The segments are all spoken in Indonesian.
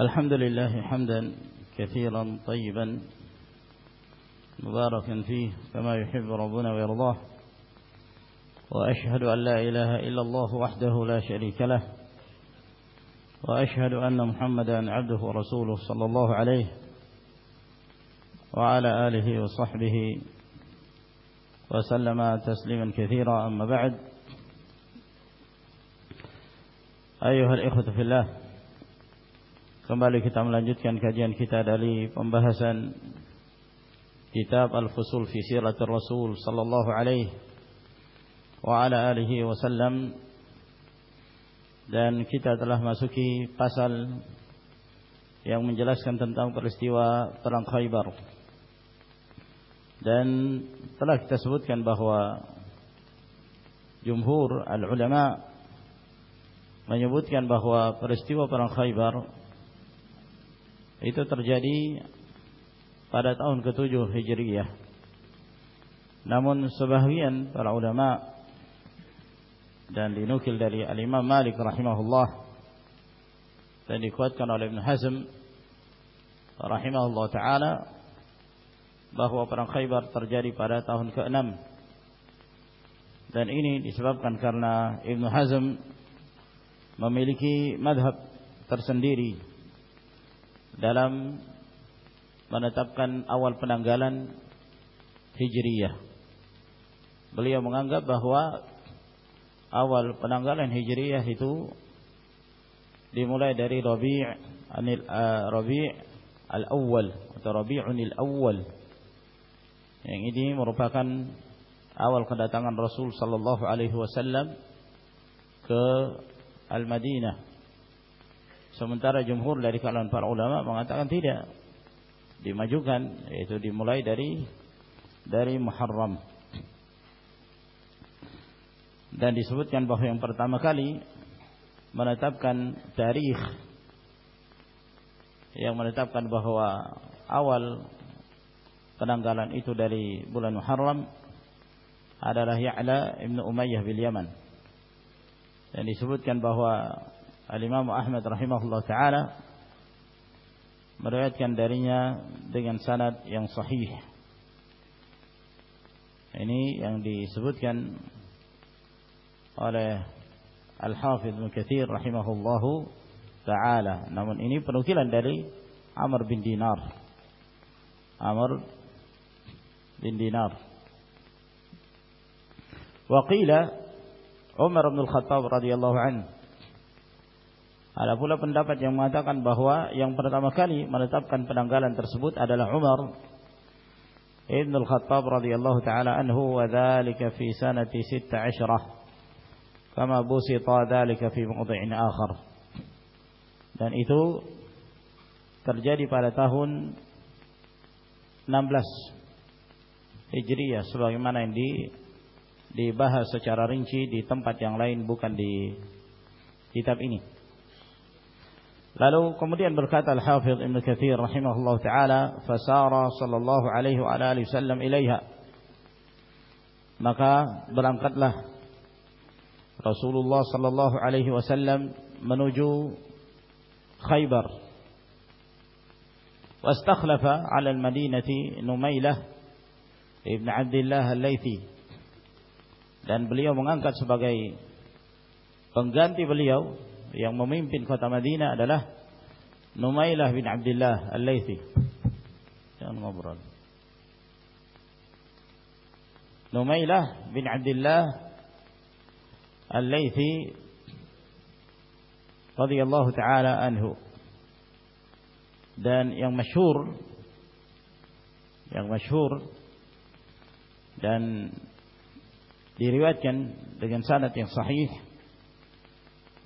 الحمد لله حمدا كثيرا طيبا مباركا فيه كما يحب ربنا ويرضاه وأشهد أن لا إله إلا الله وحده لا شريك له وأشهد أن محمدا عبده ورسوله صلى الله عليه وعلى آله وصحبه وسلم تسليما كثيرا. أما بعد أيها الإخوة في الله Kembali kita melanjutkan kajian kita dari pembahasan kitab Al-Fusul fi Siratul Rasul sallallahu alaihi wa ala alihi wasallam dan kita telah masuki pasal yang menjelaskan tentang peristiwa perang Khaybar. Dan telah kita sebutkan bahwa jumhur al-ulama menyebutkan bahwa peristiwa perang Khaybar itu terjadi pada tahun ke-7 Hijriyah. Namun sebahagian para ulama dan dinukil dari Al-Imam Malik rahimahullah dan dikuatkan oleh Ibn Hazm rahimahullah taala bahwa perang Khaybar terjadi pada tahun ke-6 dan ini disebabkan karena Ibn Hazm memiliki madhab tersendiri dalam menetapkan awal penanggalan Hijriyah. Beliau menganggap bahwa awal penanggalan Hijriyah itu dimulai dari Rabi' anil uh, Rabi' al-awwal atau Rabi'unil awwal. Yang ini merupakan awal kedatangan Rasul sallallahu alaihi wasallam ke Al-Madinah Sementara jumhur dari kalangan para ulama mengatakan tidak. Dimajukan yaitu dimulai dari dari Muharram. Dan disebutkan bahwa yang pertama kali menetapkan tarikh yang menetapkan bahwa awal penanggalan itu dari bulan Muharram adalah Ya'la ibn Umayyah bil Yaman. Dan disebutkan bahwa Al-Imam Ahmad rahimahullah taala meriwayatkan darinya dengan sanad yang sahih. Ini yang disebutkan oleh Al-Hafidh Ibnu Katsir taala. Namun ini penukilan dari Amr bin Dinar. Amr bin Dinar. Wa qila Umar bin Al-Khattab radhiyallahu anhu ada pula pendapat yang mengatakan bahwa yang pertama kali menetapkan penanggalan tersebut adalah Umar Ibn Al-Khattab radhiyallahu taala anhu wa dzalika fi sanati 16 kama busita dzalika fi mawdhi'in akhar dan itu terjadi pada tahun 16 Hijriyah sebagaimana yang di dibahas secara rinci di tempat yang lain bukan di kitab ini. Lalu kemudian berkata Al-Hafidh Ibn Kathir rahimahullah ta'ala Fasara sallallahu alaihi wa alihi wasallam ilaiha. Maka berangkatlah Rasulullah sallallahu alaihi wasallam menuju Khaybar. Wastakhlafa ala al-madinati Numailah Ibn Abdullah al-Laythi. Dan beliau mengangkat sebagai Pengganti beliau yang memimpin kota Madinah adalah Numailah bin Abdullah Al-Laythi. Jangan ngobrol. Numailah bin Abdullah Al-Laythi radhiyallahu taala anhu. Dan yang masyhur yang masyhur dan diriwayatkan dengan sanad yang sahih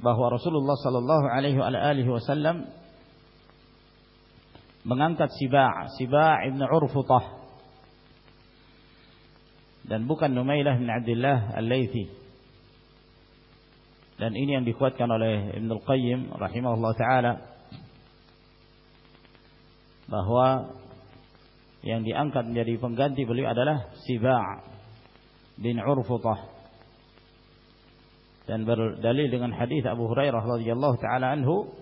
bahwa Rasulullah sallallahu alaihi wasallam mengangkat Siba' Siba' ibn Urfutah dan bukan Numailah bin Abdullah Al-Laythi. Dan ini yang dikuatkan oleh Ibn Al-Qayyim rahimahullah taala bahwa yang diangkat menjadi pengganti beliau adalah Siba' bin Urfutah dan berdalil dengan hadis Abu Hurairah radhiyallahu taala anhu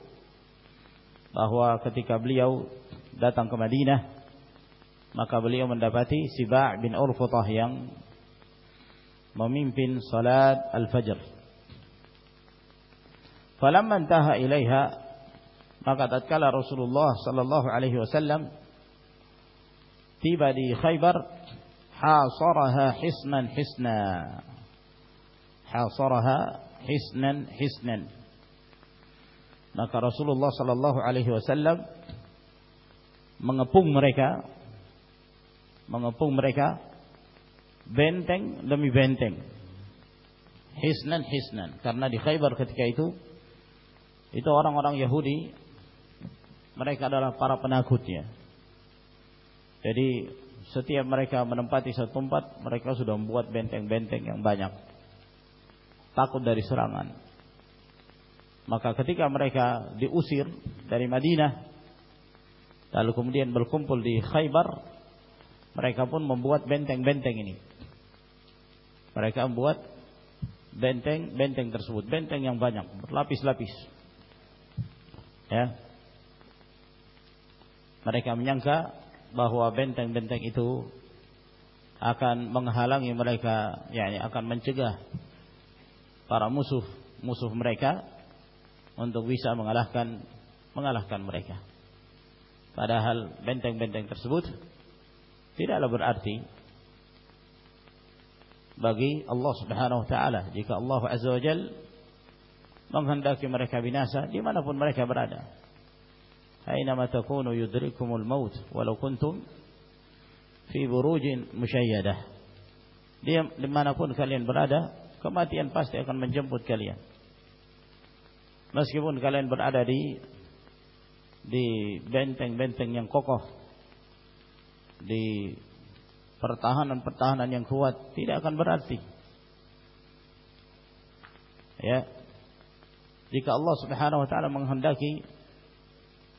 bahwa ketika beliau datang ke Madinah maka beliau mendapati Siba' bin Urfutah yang memimpin salat al-fajr. Falamma intaha ilaiha maka tatkala Rasulullah sallallahu alaihi wasallam tiba di Khaybar hasaraha hisna hasaraha hisnan hisnan maka Rasulullah sallallahu alaihi wasallam mengepung mereka mengepung mereka benteng demi benteng. Hisnan hisnan. Karena di Khaybar ketika itu itu orang-orang Yahudi mereka adalah para penakutnya. Jadi setiap mereka menempati satu tempat mereka sudah membuat benteng-benteng yang banyak takut dari serangan maka ketika mereka diusir dari Madinah lalu kemudian berkumpul di Khaybar, mereka pun membuat benteng-benteng ini. Mereka membuat benteng-benteng tersebut, benteng yang banyak, berlapis-lapis. Ya. Mereka menyangka bahwa benteng-benteng itu akan menghalangi mereka, yakni akan mencegah para musuh musuh mereka untuk bisa mengalahkan mengalahkan mereka. Padahal benteng-benteng tersebut tidaklah berarti bagi Allah Subhanahu wa taala jika Allah Azza wa Jal menghendaki mereka binasa di mana pun mereka berada. Aina takunu yudrikumul maut walau kuntum fi burujin musyayyadah. Di mana pun kalian berada, kematian pasti akan menjemput kalian. Meskipun kalian berada di di benteng-benteng yang kokoh, di pertahanan-pertahanan yang kuat, tidak akan berarti. Ya. Jika Allah Subhanahu wa taala menghendaki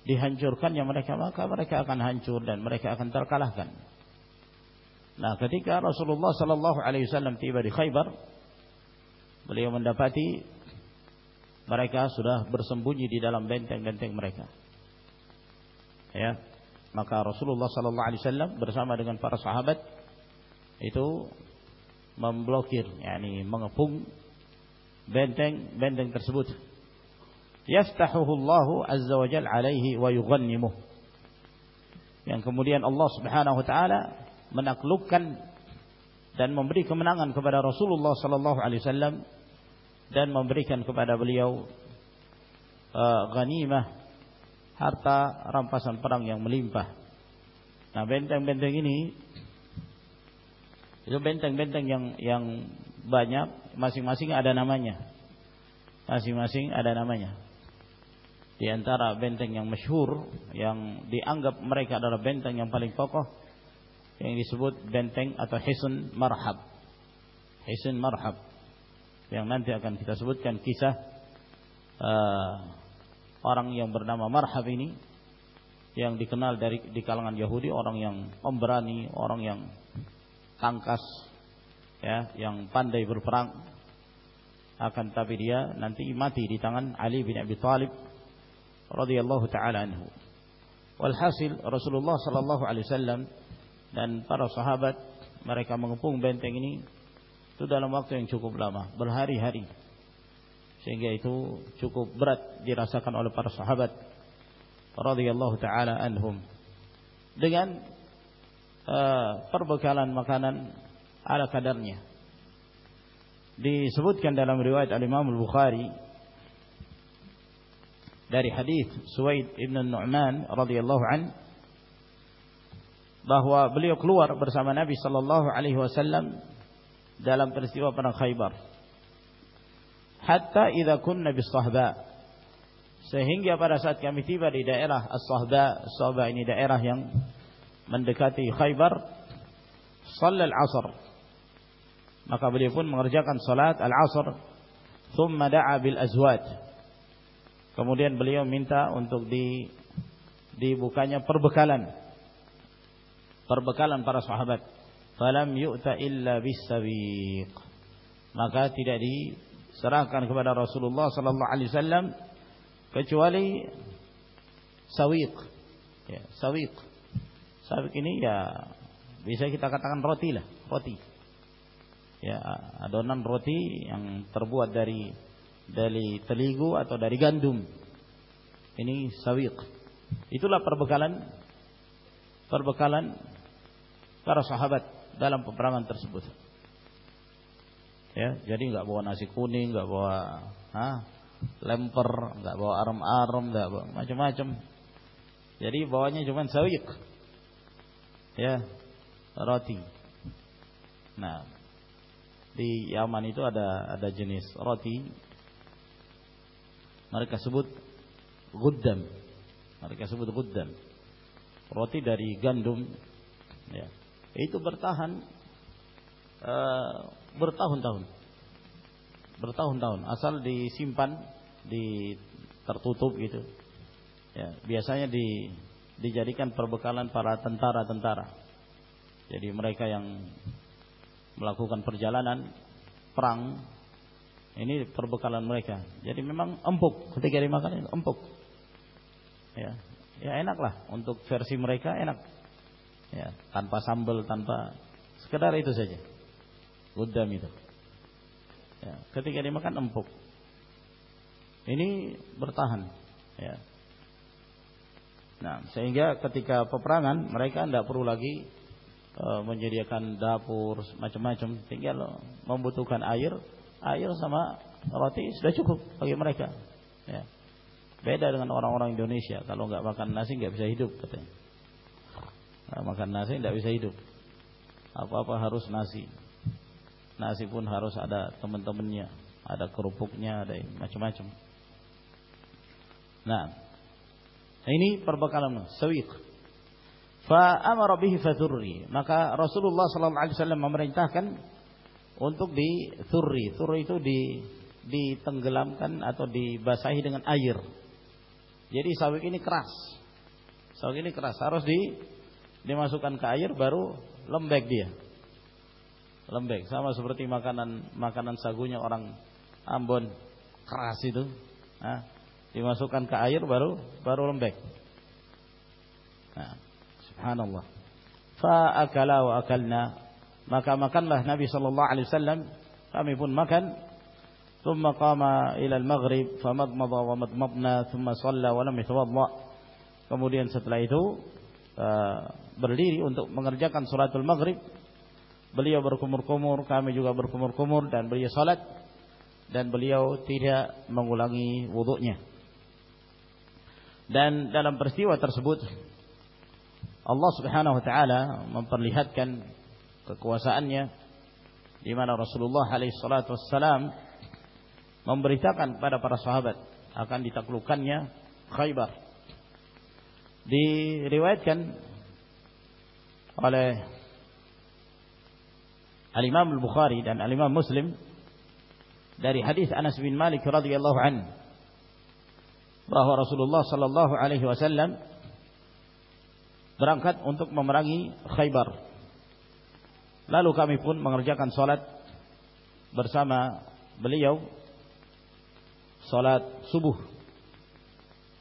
dihancurkannya mereka, maka mereka akan hancur dan mereka akan terkalahkan. Nah, ketika Rasulullah sallallahu alaihi wasallam tiba di Khaybar, beliau mendapati mereka sudah bersembunyi di dalam benteng-benteng mereka. Ya, maka Rasulullah sallallahu alaihi wasallam bersama dengan para sahabat itu memblokir, yakni mengepung benteng-benteng tersebut. Yaftahuhu Allah azza wa alaihi wa yughannimuh. Yang kemudian Allah Subhanahu wa taala menaklukkan dan memberi kemenangan kepada Rasulullah sallallahu alaihi wasallam dan memberikan kepada beliau uh, ghanimah harta rampasan perang yang melimpah. Nah, benteng-benteng ini itu benteng-benteng yang yang banyak, masing-masing ada namanya. Masing-masing ada namanya. Di antara benteng yang masyhur yang dianggap mereka adalah benteng yang paling kokoh yang disebut benteng atau hisun marhab. Hisun marhab yang nanti akan kita sebutkan kisah uh, orang yang bernama Marhab ini yang dikenal dari di kalangan Yahudi orang yang pemberani, orang yang tangkas ya, yang pandai berperang akan tapi dia nanti mati di tangan Ali bin Abi Thalib radhiyallahu taala anhu. Walhasil Rasulullah sallallahu alaihi wasallam dan para sahabat mereka mengepung benteng ini itu dalam waktu yang cukup lama, berhari-hari. Sehingga itu cukup berat dirasakan oleh para sahabat radhiyallahu taala anhum. Dengan uh, perbekalan makanan ala kadarnya. Disebutkan dalam riwayat Al-Imam Al-Bukhari dari hadis Suwaid ibn Nu'man radhiyallahu an bahwa beliau keluar bersama Nabi sallallahu alaihi wasallam dalam peristiwa perang Khaybar. Hatta idza kunna bis-sahba. Sehingga pada saat kami tiba di daerah As-Sahba, Sahba ini daerah yang mendekati Khaybar, salal asr. Maka beliau pun mengerjakan salat al-asr, thumma da'a bil azwaj. Kemudian beliau minta untuk di dibukanya perbekalan. Perbekalan para sahabat falam yu'ta illa bisabiq maka tidak diserahkan kepada Rasulullah sallallahu alaihi wasallam kecuali sawiq. Ya, sawiq. Sawiq ini ya bisa kita katakan roti lah, roti. Ya, adonan roti yang terbuat dari dari teligu atau dari gandum. Ini sawiq. Itulah perbekalan perbekalan para sahabat dalam peperangan tersebut. Ya, jadi nggak bawa nasi kuning, nggak bawa ha, lemper, nggak bawa arem-arem, nggak bawa macam-macam. Jadi bawanya cuma sawiq. Ya, roti. Nah, di Yaman itu ada ada jenis roti. Mereka sebut guddam. Mereka sebut guddam. Roti dari gandum. Ya. Itu bertahan uh, bertahun-tahun. Bertahun-tahun asal disimpan di tertutup gitu. Ya, biasanya di dijadikan perbekalan para tentara-tentara. Jadi mereka yang melakukan perjalanan perang ini perbekalan mereka. Jadi memang empuk ketika dimakan empuk. Ya, ya enak lah untuk versi mereka enak. Ya, tanpa sambal, tanpa sekedar itu saja. Gudam itu. Ya, ketika dimakan empuk. Ini bertahan. Ya. Nah, sehingga ketika peperangan mereka tidak perlu lagi uh, menyediakan dapur macam-macam, tinggal membutuhkan air, air sama roti sudah cukup bagi mereka. Ya. Beda dengan orang-orang Indonesia, kalau nggak makan nasi nggak bisa hidup katanya. Nah, makan nasi nggak bisa hidup. Apa-apa harus nasi. Nasi pun harus ada teman-temannya, ada kerupuknya, ada macam-macam. Nah, ini perbekalan sawiq. Fa amara bihi fadurri. Maka Rasulullah sallallahu alaihi wasallam memerintahkan untuk di thurri. Thurri itu di ditenggelamkan atau dibasahi dengan air. Jadi sawiq ini keras. Sawiq ini keras, harus di dimasukkan ke air baru lembek dia lembek sama seperti makanan makanan sagunya orang Ambon keras itu nah, dimasukkan ke air baru baru lembek nah, subhanallah fa akala wa akalna maka makanlah Nabi sallallahu alaihi wasallam kami pun makan ثم قام إلى المغرب فمضمض ومضمضنا ثم صلى ولم يتوضأ kemudian setelah itu uh, berdiri untuk mengerjakan suratul maghrib Beliau berkumur-kumur, kami juga berkumur-kumur dan beliau salat dan beliau tidak mengulangi wuduknya. Dan dalam peristiwa tersebut Allah Subhanahu wa taala memperlihatkan kekuasaannya di mana Rasulullah alaihi salatu wassalam memberitakan kepada para sahabat akan ditaklukkannya Khaybar. Diriwayatkan oleh Al-Imam Al-Bukhari dan Al-Imam Muslim dari hadis Anas bin Malik radhiyallahu an bahwa Rasulullah sallallahu alaihi wasallam berangkat untuk memerangi Khaybar. Lalu kami pun mengerjakan salat bersama beliau salat subuh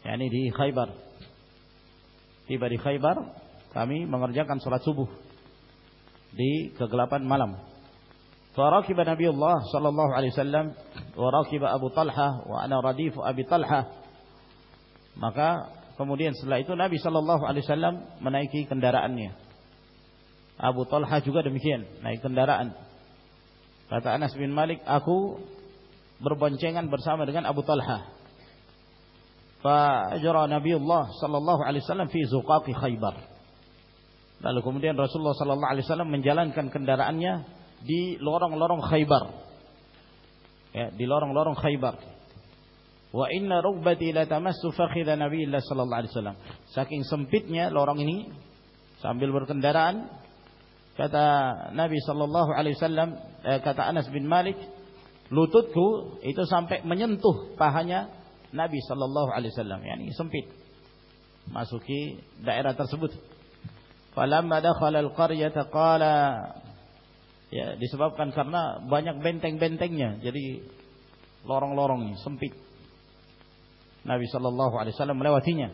yakni di Khaybar. Tiba di Khaybar kami mengerjakan salat subuh di kegelapan malam. Farakib Nabi Allah sallallahu alaihi wasallam wa rakib Abu Talha wa ana radif Abi Talha. Maka kemudian setelah itu Nabi sallallahu alaihi wasallam menaiki kendaraannya. Abu Talha juga demikian, naik kendaraan. Kata Anas bin Malik, aku berboncengan bersama dengan Abu Talha. Fajra Nabi Allah sallallahu alaihi wasallam fi zuqaqi Khaybar. Lalu kemudian Rasulullah sallallahu alaihi wasallam menjalankan kendaraannya di lorong-lorong Khaybar. Ya, di lorong-lorong Khaybar. Wa inna rubbati la tamassu fakhidha Nabiillah sallallahu alaihi wasallam. Saking sempitnya lorong ini sambil berkendaraan kata Nabi sallallahu alaihi wasallam eh, kata Anas bin Malik lututku itu sampai menyentuh pahanya Nabi sallallahu alaihi wasallam yakni sempit masuki daerah tersebut Falamma dakhala al-qaryata qala ya disebabkan karena banyak benteng-bentengnya jadi lorong-lorongnya sempit. Nabi sallallahu alaihi wasallam melewatinya.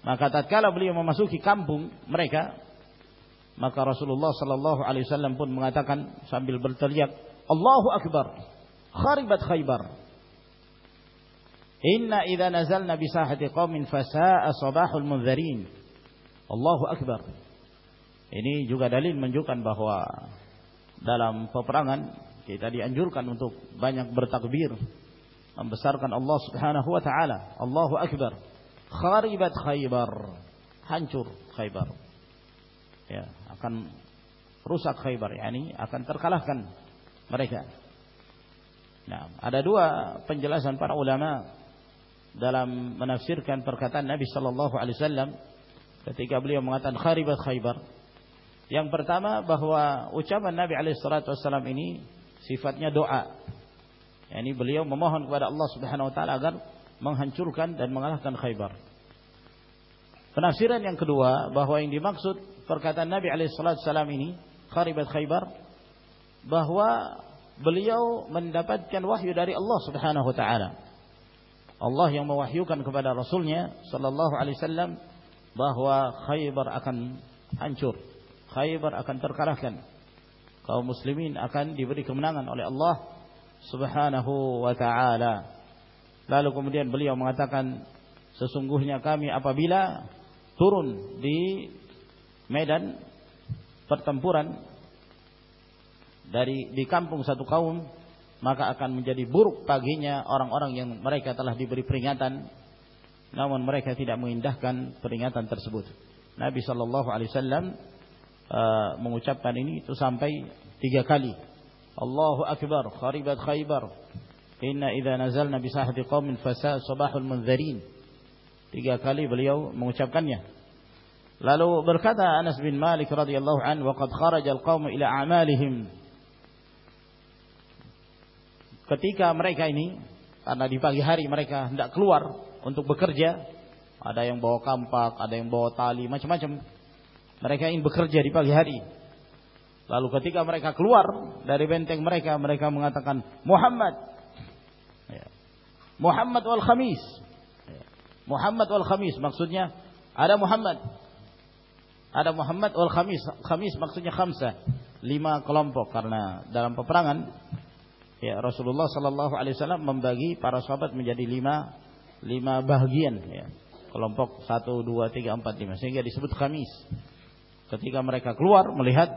Maka tatkala beliau memasuki kampung mereka, maka Rasulullah sallallahu alaihi wasallam pun mengatakan sambil berteriak, "Allahu akbar! Kharibat Khaybar." Inna idza nazalna bi sahati qaumin fasa'a sabahul munzirin. Allahu akbar. Ini juga dalil menunjukkan bahwa dalam peperangan kita dianjurkan untuk banyak bertakbir membesarkan Allah Subhanahu wa taala. Allahu akbar. Kharibat Khaybar. Hancur Khaybar. Ya, akan rusak Khaybar, yakni akan terkalahkan mereka. Nah, ada dua penjelasan para ulama dalam menafsirkan perkataan Nabi sallallahu alaihi wasallam ketika beliau mengatakan kharibat Khaybar. Yang pertama bahwa ucapan Nabi wasallam ini sifatnya doa. Yani beliau memohon kepada Allah Subhanahu wa taala agar menghancurkan dan mengalahkan Khaybar. Penafsiran yang kedua bahwa yang dimaksud perkataan Nabi wasallam ini kharibat Khaybar bahwa beliau mendapatkan wahyu dari Allah Subhanahu wa taala. Allah yang mewahyukan kepada Rasulnya sallallahu alaihi wasallam bahwa Khaybar akan hancur. Khaybar akan terkalahkan. Kaum muslimin akan diberi kemenangan oleh Allah Subhanahu wa taala. Lalu kemudian beliau mengatakan sesungguhnya kami apabila turun di medan pertempuran dari di kampung satu kaum maka akan menjadi buruk paginya orang-orang yang mereka telah diberi peringatan namun mereka tidak mengindahkan peringatan tersebut. Nabi sallallahu alaihi wasallam uh, mengucapkan ini itu sampai tiga kali. Allahu akbar kharibat khaybar Inna idza nazalna bi sahati qaumin fasa sabahul munzirin. Tiga kali beliau mengucapkannya. Lalu berkata Anas bin Malik radhiyallahu anhu, "Wa qad kharaja al-qaum ila a'malihim." Ketika mereka ini karena di pagi hari mereka hendak keluar untuk bekerja, ada yang bawa kampak, ada yang bawa tali, macam-macam. Mereka ingin bekerja di pagi hari. Lalu ketika mereka keluar dari benteng mereka, mereka mengatakan, "Muhammad, Muhammad wal Khamis. Muhammad wal Khamis maksudnya ada Muhammad. Ada Muhammad wal Khamis. Khamis maksudnya khamsah. Lima kelompok karena dalam peperangan ya Rasulullah sallallahu alaihi wasallam membagi para sahabat menjadi lima lima bagian ya. Kelompok satu, dua, tiga, empat, lima sehingga disebut Khamis. Ketika mereka keluar melihat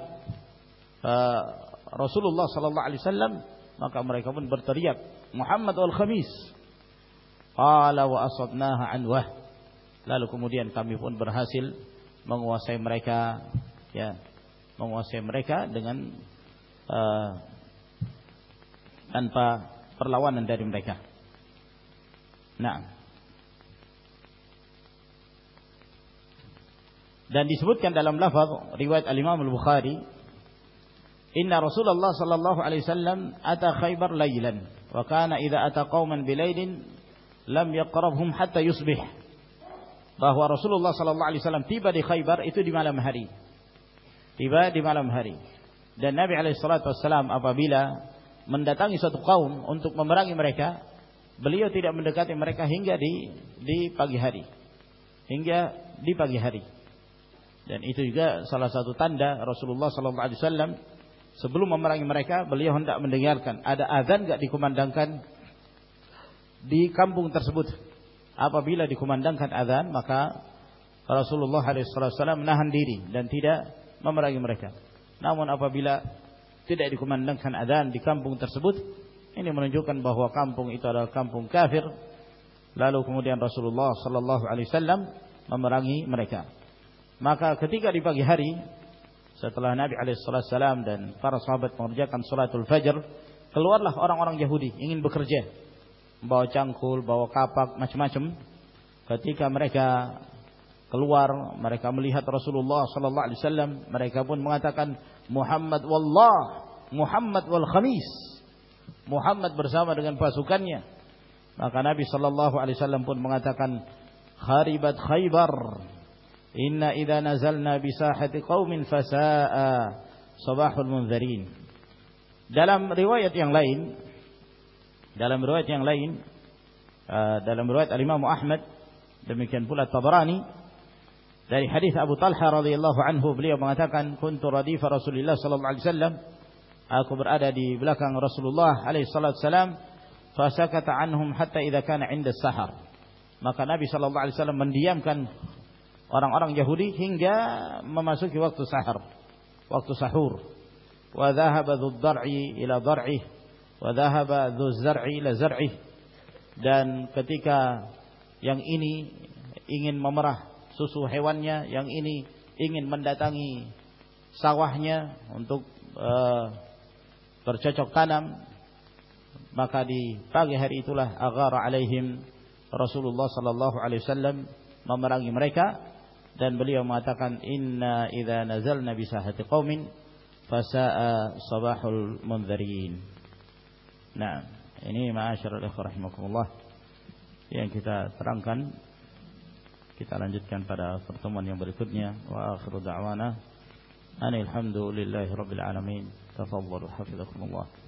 uh, Rasulullah sallallahu alaihi wasallam maka mereka pun berteriak Muhammad wal Khamis Qala wa asabnaha anwah. Lalu kemudian kami pun berhasil menguasai mereka ya, menguasai mereka dengan uh, tanpa perlawanan dari mereka. Nah. Dan disebutkan dalam lafaz riwayat Al-Imam Al-Bukhari, "Inna Rasulullah sallallahu alaihi wasallam ata Khaybar lailan, wa kana idza ata qauman bilailin lam yaqrabhum hatta yusbih. Bahwa Rasulullah sallallahu alaihi wasallam tiba di Khaybar itu di malam hari. Tiba di malam hari. Dan Nabi alaihi salatu wasallam apabila mendatangi suatu kaum untuk memerangi mereka, beliau tidak mendekati mereka hingga di di pagi hari. Hingga di pagi hari. Dan itu juga salah satu tanda Rasulullah sallallahu alaihi wasallam sebelum memerangi mereka, beliau hendak mendengarkan ada azan enggak dikumandangkan di kampung tersebut. Apabila dikumandangkan azan, maka Rasulullah SAW menahan diri dan tidak memerangi mereka. Namun apabila tidak dikumandangkan azan di kampung tersebut, ini menunjukkan bahwa kampung itu adalah kampung kafir. Lalu kemudian Rasulullah sallallahu alaihi wasallam memerangi mereka. Maka ketika di pagi hari setelah Nabi alaihi wasallam dan para sahabat mengerjakan salatul fajr, keluarlah orang-orang Yahudi ingin bekerja bawa cangkul, bawa kapak, macam-macam. Ketika mereka keluar, mereka melihat Rasulullah sallallahu alaihi wasallam, mereka pun mengatakan Muhammad wallah, Muhammad wal khamis. Muhammad bersama dengan pasukannya. Maka Nabi sallallahu alaihi wasallam pun mengatakan kharibat Khaybar. Inna idza nazalna bi sahati qaumin fasaa. Sabahul munzirin. Dalam riwayat yang lain dalam riwayat yang lain, uh, dalam riwayat Al-Imam Ahmad, demikian pula Tabarani, dari hadis Abu Talha radhiyallahu anhu beliau mengatakan kuntu radifa Rasulullah sallallahu alaihi wasallam. Aku berada di belakang Rasulullah alaihi salatu wasallam fasakata anhum hatta idza kana 'inda sahar. Maka Nabi sallallahu alaihi wasallam mendiamkan orang-orang Yahudi hingga memasuki waktu sahar waktu sahur. Wa dhahaba dzar'i ila dhar'i wa dhahaba dzar'i ila zar'i. Dan ketika yang ini ingin memerah susu hewannya, yang ini ingin mendatangi sawahnya untuk uh, bercocok tanam, maka di pagi hari itulah agar alaihim Rasulullah sallallahu alaihi wasallam memerangi mereka dan beliau mengatakan inna idza nazalna bi sahati qaumin fasaa sabahul mundzirin. Nah, ini ma'asyiral ikhwah rahimakumullah. Yang kita terangkan kita lanjutkan pada pertemuan yang berikutnya. Wa akhiru da'wana. Anil hamdulillahi rabbil alamin. Tafadhalu hafizakumullah